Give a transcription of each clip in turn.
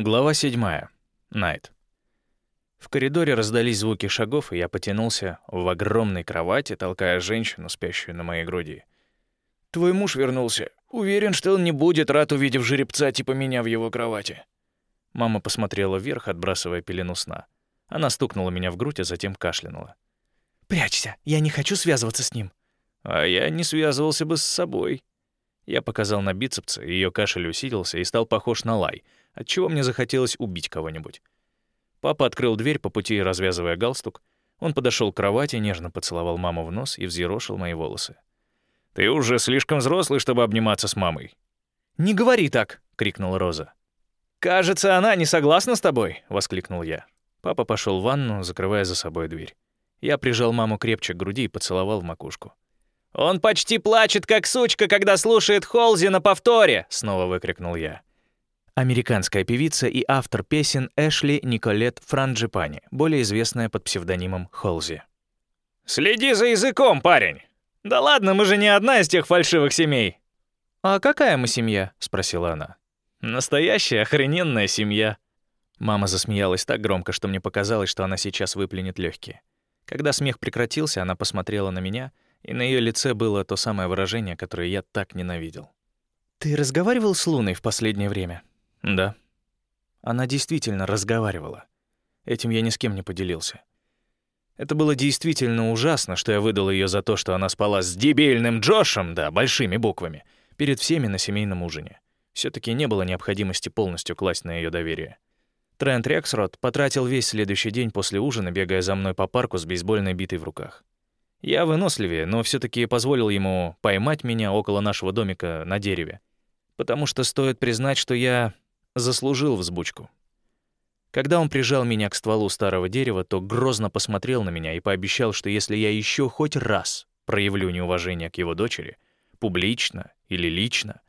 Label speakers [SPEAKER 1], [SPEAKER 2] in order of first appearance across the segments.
[SPEAKER 1] Глава 7. Найт. В коридоре раздались звуки шагов, и я потянулся в огромной кровати, толкая женщину, спящую на моей груди. «Твой муж вернулся. Уверен, что он не будет рад, увидев жеребца типа меня в его кровати». Мама посмотрела вверх, отбрасывая пелену сна. Она стукнула меня в грудь, а затем кашлянула.
[SPEAKER 2] «Прячься, я не хочу связываться с ним».
[SPEAKER 1] «А я не связывался бы с собой». Я показал на бицепсы, ее кашель усилился и стал похож на лай — отчего мне захотелось убить кого-нибудь. Папа открыл дверь по пути, развязывая галстук. Он подошел к кровати, нежно поцеловал маму в нос и взъерошил мои волосы. «Ты уже слишком взрослый, чтобы обниматься с мамой».
[SPEAKER 2] «Не говори так!» — крикнула Роза.
[SPEAKER 1] «Кажется, она не согласна с тобой!» — воскликнул я. Папа пошел в ванну, закрывая за собой дверь. Я прижал маму крепче к груди и поцеловал в макушку.
[SPEAKER 2] «Он почти плачет, как сучка, когда слушает Холзи на повторе!» — снова выкрикнул я
[SPEAKER 1] американская певица и автор песен Эшли Николет Франджипани, более известная под псевдонимом Холзи.
[SPEAKER 2] «Следи за языком, парень! Да ладно, мы же не одна из тех фальшивых семей!»
[SPEAKER 1] «А какая мы семья?» — спросила она.
[SPEAKER 2] «Настоящая охрененная семья!»
[SPEAKER 1] Мама засмеялась так громко, что мне показалось, что она сейчас выплюнет легкие. Когда смех прекратился, она посмотрела на меня, и на ее лице было то самое выражение, которое я так ненавидел. «Ты разговаривал с Луной в последнее время?» Да. Она действительно разговаривала. Этим я ни с кем не поделился. Это было действительно ужасно, что я выдал ее за то, что она спала с дебильным Джошем, да, большими буквами, перед всеми на семейном ужине. все таки не было необходимости полностью класть на ее доверие. Трент Рексрот потратил весь следующий день после ужина, бегая за мной по парку с бейсбольной битой в руках. Я выносливее, но все таки позволил ему поймать меня около нашего домика на дереве. Потому что стоит признать, что я заслужил взбучку. Когда он прижал меня к стволу старого дерева, то грозно посмотрел на меня и пообещал, что если я еще хоть раз проявлю неуважение к его дочери, публично или лично,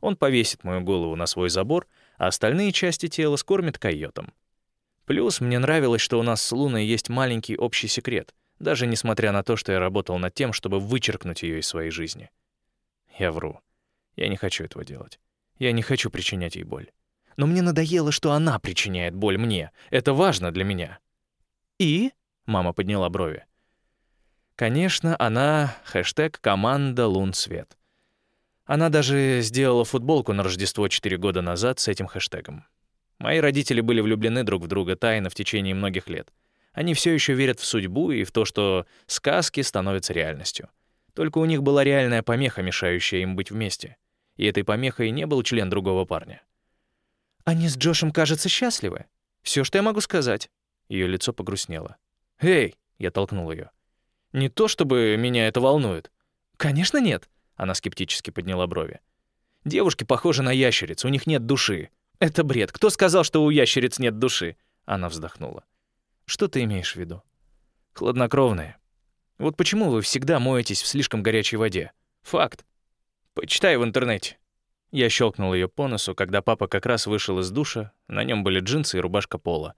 [SPEAKER 1] он повесит мою голову на свой забор, а остальные части тела скормит койотом. Плюс мне нравилось, что у нас с Луной есть маленький общий секрет, даже несмотря на то, что я работал над тем, чтобы вычеркнуть ее из своей жизни. Я вру. Я не хочу этого делать. Я не хочу причинять ей боль но мне надоело, что она причиняет боль мне. Это важно для меня». «И?» — мама подняла брови. Конечно, она хэштег «Команда Лунцвет». Она даже сделала футболку на Рождество 4 года назад с этим хэштегом. Мои родители были влюблены друг в друга тайно в течение многих лет. Они все еще верят в судьбу и в то, что сказки становятся реальностью. Только у них была реальная помеха, мешающая им быть вместе. И этой помехой не был член другого парня. Они с Джошем, кажется, счастливы. Все, что я могу сказать. Ее лицо погрустнело. «Эй!» — я толкнул ее. «Не то чтобы меня это волнует». «Конечно нет!» — она скептически подняла брови. «Девушки похожи на ящериц, у них нет души». «Это бред. Кто сказал, что у ящериц нет души?» Она вздохнула. «Что ты имеешь в виду?» «Хладнокровные. Вот почему вы всегда моетесь в слишком горячей воде? Факт. Почитай в интернете. Я щелкнул ее по носу, когда папа как раз вышел из душа, на нем были джинсы и рубашка пола.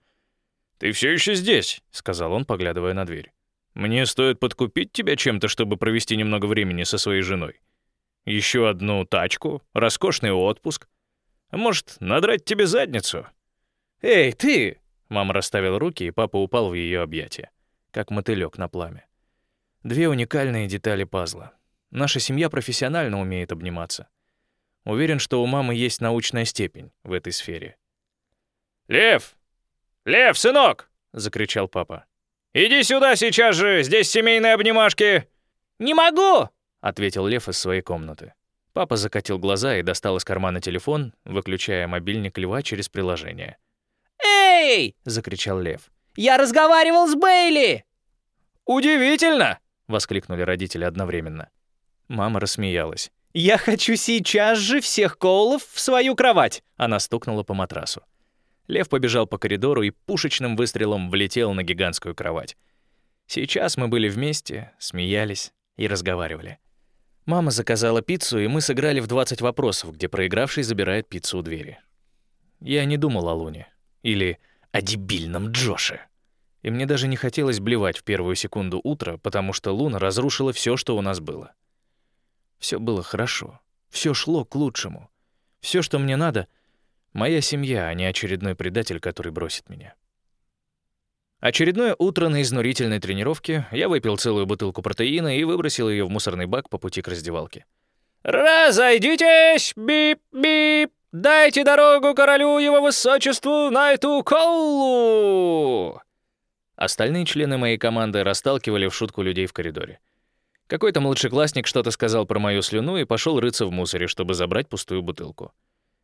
[SPEAKER 1] «Ты все еще здесь», — сказал он, поглядывая на дверь. «Мне стоит подкупить тебя чем-то, чтобы провести немного времени со своей женой. Еще одну тачку, роскошный отпуск. А может, надрать тебе задницу?» «Эй, ты!» — мама расставила руки, и папа упал в ее объятия, как мотылек на пламя. Две уникальные детали пазла. Наша семья профессионально умеет обниматься. Уверен, что у мамы есть научная степень в этой сфере. «Лев! Лев, сынок!» — закричал папа. «Иди сюда сейчас же! Здесь семейные обнимашки!»
[SPEAKER 2] «Не могу!»
[SPEAKER 1] — ответил Лев из своей комнаты. Папа закатил глаза и достал из кармана телефон, выключая мобильник Льва через приложение.
[SPEAKER 2] «Эй!» — закричал Лев. «Я разговаривал с Бейли!»
[SPEAKER 1] «Удивительно!» — воскликнули родители одновременно. Мама рассмеялась.
[SPEAKER 2] «Я хочу сейчас же всех Коулов в свою кровать!» Она стукнула по матрасу.
[SPEAKER 1] Лев побежал по коридору и пушечным выстрелом влетел на гигантскую кровать. Сейчас мы были вместе, смеялись и разговаривали. Мама заказала пиццу, и мы сыграли в 20 вопросов, где проигравший забирает пиццу у двери. Я не думал о Луне. Или о дебильном Джоше. И мне даже не хотелось блевать в первую секунду утра, потому что Луна разрушила все, что у нас было. Все было хорошо. Все шло к лучшему. Все, что мне надо, Моя семья, а не очередной предатель, который бросит меня. Очередное утро на изнурительной тренировке я выпил целую бутылку протеина и выбросил ее в мусорный бак по пути к раздевалке.
[SPEAKER 2] «Разойдитесь! Бип-бип! Дайте дорогу королю его высочеству на эту колу!»
[SPEAKER 1] Остальные члены моей команды расталкивали в шутку людей в коридоре. Какой-то младшеклассник что-то сказал про мою слюну и пошел рыться в мусоре, чтобы забрать пустую бутылку.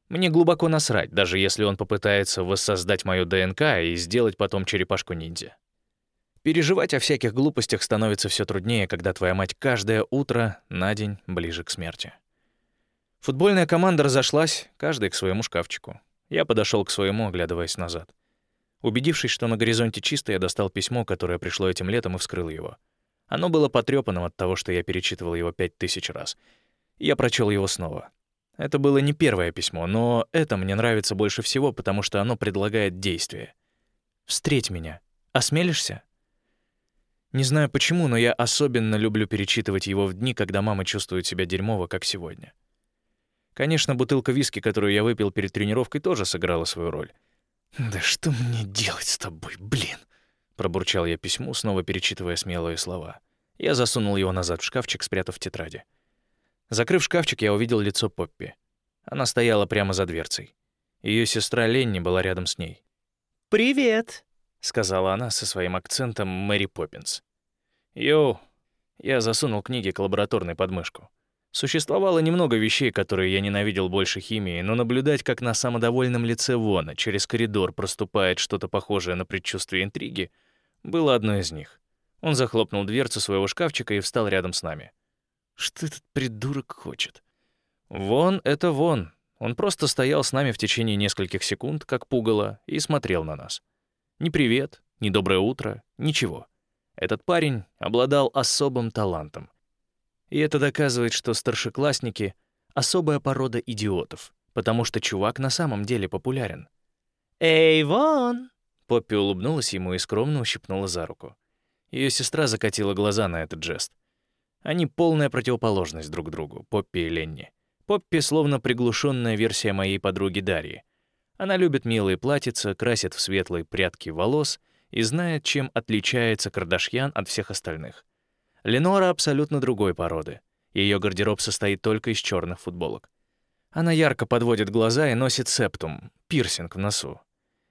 [SPEAKER 1] Мне глубоко насрать, даже если он попытается воссоздать мою ДНК и сделать потом черепашку-ниндзя. Переживать о всяких глупостях становится все труднее, когда твоя мать каждое утро на день ближе к смерти. Футбольная команда разошлась, каждый к своему шкафчику. Я подошел к своему, оглядываясь назад. Убедившись, что на горизонте чисто, я достал письмо, которое пришло этим летом, и вскрыл его. Оно было потрёпанным от того, что я перечитывал его пять тысяч раз. Я прочел его снова. Это было не первое письмо, но это мне нравится больше всего, потому что оно предлагает действие. «Встреть меня. Осмелишься?» Не знаю почему, но я особенно люблю перечитывать его в дни, когда мама чувствует себя дерьмово, как сегодня. Конечно, бутылка виски, которую я выпил перед тренировкой, тоже сыграла свою роль. «Да что мне делать с тобой, блин?» Пробурчал я письму, снова перечитывая смелые слова. Я засунул его назад в шкафчик, спрятав в тетради. Закрыв шкафчик, я увидел лицо Поппи. Она стояла прямо за дверцей. Ее сестра Ленни была рядом с ней.
[SPEAKER 2] «Привет», —
[SPEAKER 1] сказала она со своим акцентом Мэри Поппинс. «Йоу». Я засунул книги к лабораторной подмышку. Существовало немного вещей, которые я ненавидел больше химии, но наблюдать, как на самодовольном лице Вона через коридор проступает что-то похожее на предчувствие интриги, было одно из них. Он захлопнул дверцу своего шкафчика и встал рядом с нами. Что этот придурок хочет? Вон — это вон. Он просто стоял с нами в течение нескольких секунд, как пугало, и смотрел на нас. Ни привет, ни доброе утро, ничего. Этот парень обладал особым талантом. И это доказывает, что старшеклассники — особая порода идиотов, потому что чувак на самом деле популярен.
[SPEAKER 2] «Эй, Вон!»
[SPEAKER 1] Поппи улыбнулась ему и скромно ущипнула за руку. Ее сестра закатила глаза на этот жест. Они полная противоположность друг другу, Поппи и Ленни. Поппи словно приглушенная версия моей подруги Дарьи. Она любит милые платьица, красит в светлые прядки волос и знает, чем отличается Кардашьян от всех остальных. Ленора абсолютно другой породы. Ее гардероб состоит только из черных футболок. Она ярко подводит глаза и носит септум, пирсинг в носу.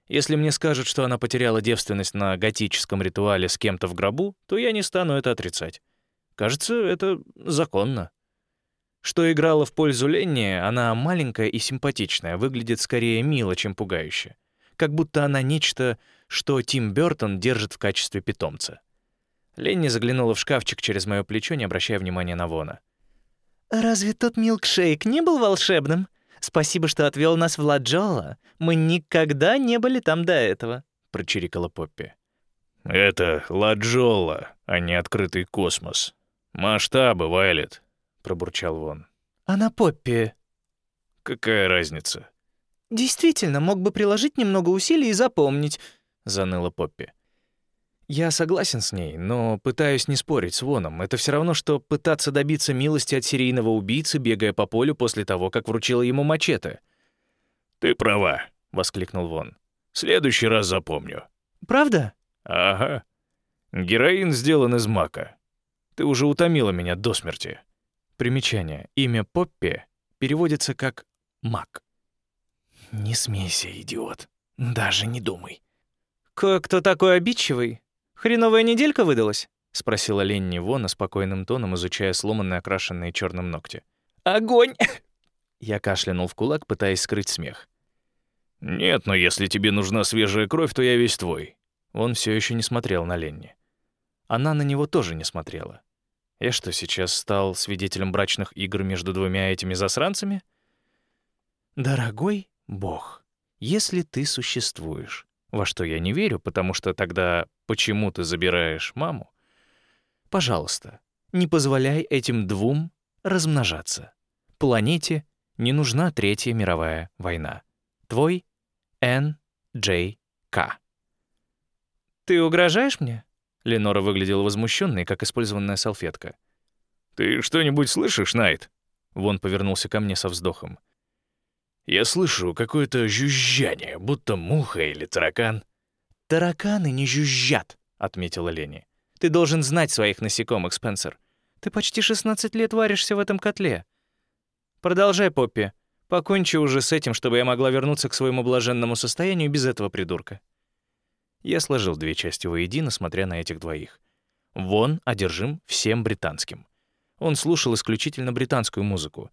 [SPEAKER 1] Если мне скажут, что она потеряла девственность на готическом ритуале с кем-то в гробу, то я не стану это отрицать. Кажется, это законно. Что играла в пользу Ленни, она маленькая и симпатичная, выглядит скорее мило, чем пугающе. Как будто она нечто, что Тим Бёртон держит в качестве питомца. Ленни заглянула в шкафчик через моё плечо, не обращая внимания на Вона.
[SPEAKER 2] «Разве тот милкшейк не был волшебным? Спасибо, что отвёл нас в Ладжола. Мы никогда не были там до этого», — прочирикала Поппи.
[SPEAKER 1] «Это Ладжола, а не открытый космос», «Масштабы, Вайлет», — пробурчал Вон.
[SPEAKER 2] «А на Поппи?»
[SPEAKER 1] «Какая разница?»
[SPEAKER 2] «Действительно, мог бы приложить немного усилий и запомнить», — заныла Поппи.
[SPEAKER 1] «Я согласен с ней, но пытаюсь не спорить с Воном. Это все равно, что пытаться добиться милости от серийного убийцы, бегая по полю после того, как вручила ему мачете». «Ты права», — воскликнул Вон. «Следующий раз запомню».
[SPEAKER 2] «Правда?»
[SPEAKER 1] «Ага. Героин сделан из мака. Ты уже утомила меня до смерти. Примечание. Имя Поппи переводится как «маг».
[SPEAKER 2] Не смейся, идиот. Даже не думай. «Кто такой обидчивый? Хреновая неделька выдалась?» — спросила Ленни Вона спокойным тоном, изучая сломанные окрашенные черным ногти. «Огонь!»
[SPEAKER 1] Я кашлянул в кулак, пытаясь скрыть смех. «Нет, но если тебе нужна свежая кровь, то я весь твой». Он все еще не смотрел на Ленни. Она на него тоже не смотрела. Я что, сейчас стал свидетелем брачных игр между двумя этими засранцами? Дорогой Бог, если ты существуешь, во что я не верю, потому что тогда почему ты забираешь маму? Пожалуйста, не позволяй этим двум размножаться. Планете не нужна Третья мировая война. Твой Н. Джей К.
[SPEAKER 2] Ты угрожаешь мне?
[SPEAKER 1] Ленора выглядела возмущенной, как использованная салфетка. «Ты что-нибудь слышишь, Найт?» Вон повернулся ко мне со вздохом. Я слышу какое-то жужжание, будто муха или таракан».
[SPEAKER 2] «Тараканы не жужжат», — отметила Лени. «Ты должен знать своих насекомых, Спенсер. Ты почти 16 лет варишься в этом котле. Продолжай, Поппи. Покончи уже с этим, чтобы я могла вернуться к своему блаженному состоянию без этого придурка». Я сложил две части воедино, смотря на этих двоих. Вон одержим всем британским. Он слушал исключительно британскую музыку.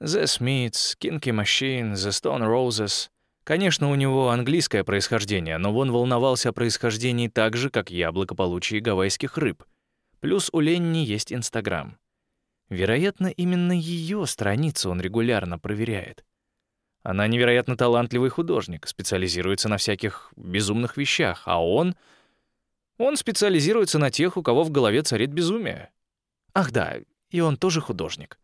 [SPEAKER 2] The Smiths, Kinky Machine, The Stone Roses. Конечно, у него английское происхождение, но Вон волновался о происхождении так же, как я о благополучии гавайских рыб. Плюс у Ленни есть Инстаграм. Вероятно, именно ее страницу он регулярно проверяет. Она невероятно талантливый художник, специализируется на всяких безумных вещах, а он... Он специализируется на тех, у кого в голове царит безумие. Ах да, и он тоже художник.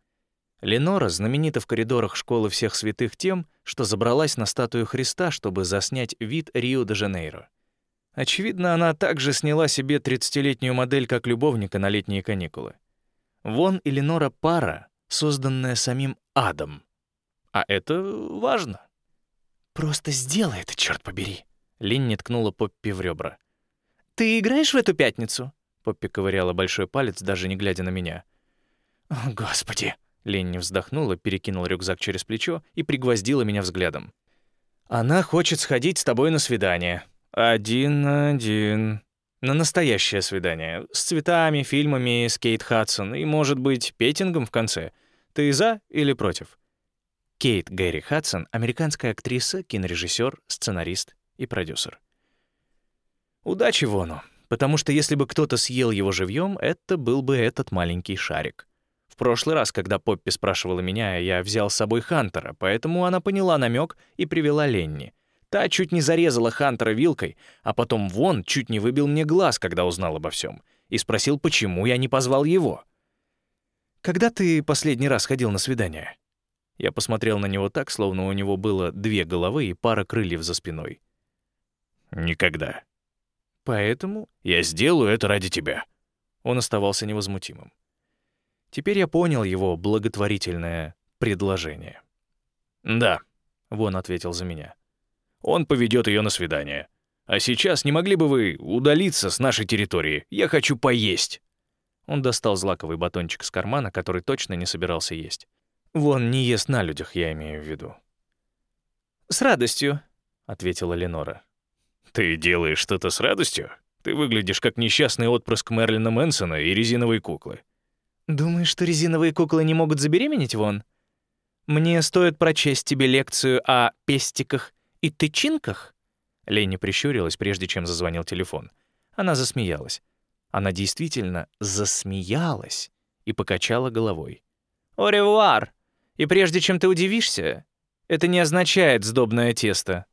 [SPEAKER 2] Ленора знаменита в коридорах школы всех святых тем, что забралась на статую Христа, чтобы заснять вид Рио-де-Жанейро. Очевидно, она также сняла себе 30-летнюю модель как любовника на летние каникулы. Вон и Ленора пара, созданная самим адом. А это важно. «Просто сделай это, черт побери!» Линни ткнула Поппи в ребра. «Ты играешь в эту пятницу?» Поппи ковыряла большой палец, даже не глядя на меня. «О, Господи!» Ленни вздохнула, перекинула рюкзак через плечо и пригвоздила меня взглядом. «Она хочет сходить с тобой на свидание. Один на один. На настоящее свидание. С цветами, фильмами, с Кейт Хадсон и, может быть, петингом в конце. Ты за или против?» Кейт Гэри Хадсон — американская актриса, кинорежиссер, сценарист и продюсер. Удачи Вону, потому что если бы кто-то съел его живьем, это был бы этот маленький шарик. Прошлый раз, когда Поппи спрашивала меня, я взял с собой Хантера, поэтому она поняла намек и привела Ленни. Та чуть не зарезала Хантера вилкой, а потом Вон чуть не выбил мне глаз, когда узнал обо всем, и спросил, почему я не позвал его. «Когда ты последний раз ходил на свидание?» Я посмотрел на него так, словно у него было две головы и пара крыльев за спиной.
[SPEAKER 1] «Никогда».
[SPEAKER 2] «Поэтому...»
[SPEAKER 1] «Я сделаю это ради тебя».
[SPEAKER 2] Он оставался невозмутимым. Теперь я понял его благотворительное предложение.
[SPEAKER 1] «Да», —
[SPEAKER 2] Вон ответил за меня.
[SPEAKER 1] «Он поведет ее на свидание. А сейчас не могли бы вы удалиться с нашей территории? Я хочу поесть».
[SPEAKER 2] Он достал злаковый батончик из кармана, который точно не собирался есть. Вон не ест на людях, я имею в виду. «С радостью», — ответила Ленора.
[SPEAKER 1] «Ты делаешь что-то с радостью? Ты выглядишь как несчастный отпрыск Мерлина Мэнсона и резиновой куклы».
[SPEAKER 2] «Думаешь, что резиновые куклы не могут забеременеть, Вон? Мне стоит прочесть тебе лекцию о пестиках и тычинках?» Ленни прищурилась, прежде чем зазвонил телефон. Она засмеялась. Она действительно засмеялась и покачала головой. «Оревуар!» И прежде чем ты удивишься, это не означает сдобное тесто.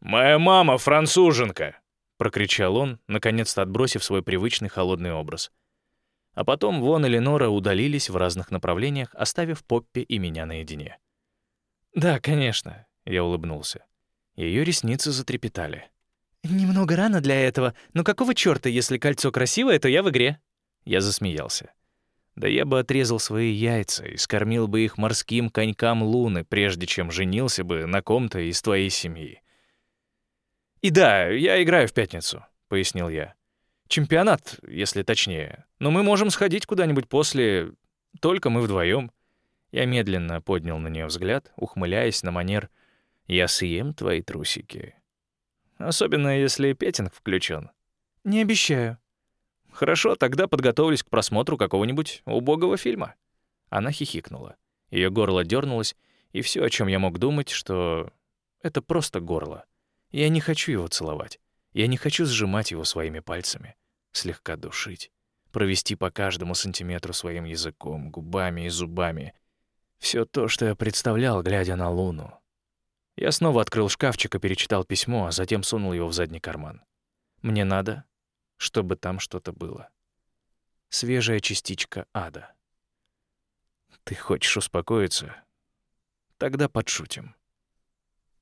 [SPEAKER 1] «Моя мама француженка!»
[SPEAKER 2] — прокричал он, наконец-то отбросив свой привычный холодный образ. А потом Вон и Ленора удалились в разных направлениях, оставив Поппи и меня наедине. «Да, конечно», — я улыбнулся. Ее ресницы затрепетали. «Немного рано для этого, но какого чёрта, если кольцо красивое, то я в игре?» Я засмеялся. Да я бы отрезал свои яйца и скормил бы их морским конькам луны, прежде чем женился бы на ком-то из твоей семьи. «И да, я играю в пятницу», — пояснил я. «Чемпионат, если точнее. Но мы можем сходить куда-нибудь после... Только мы вдвоем. Я медленно поднял на нее взгляд, ухмыляясь на манер «Я съем твои трусики». Особенно, если петинг включен. «Не обещаю», Хорошо, тогда подготовлюсь к просмотру какого-нибудь убогого фильма. Она хихикнула. Ее горло дернулось, и все, о чем я мог думать, что это просто горло. Я не хочу его целовать. Я не хочу сжимать его своими пальцами, слегка душить, провести по каждому сантиметру своим языком, губами и зубами. Все то, что я представлял, глядя на луну. Я снова открыл шкафчик и перечитал письмо, а затем сунул его в задний карман. Мне надо, чтобы там что-то было. Свежая частичка ада. Ты хочешь успокоиться? Тогда подшутим.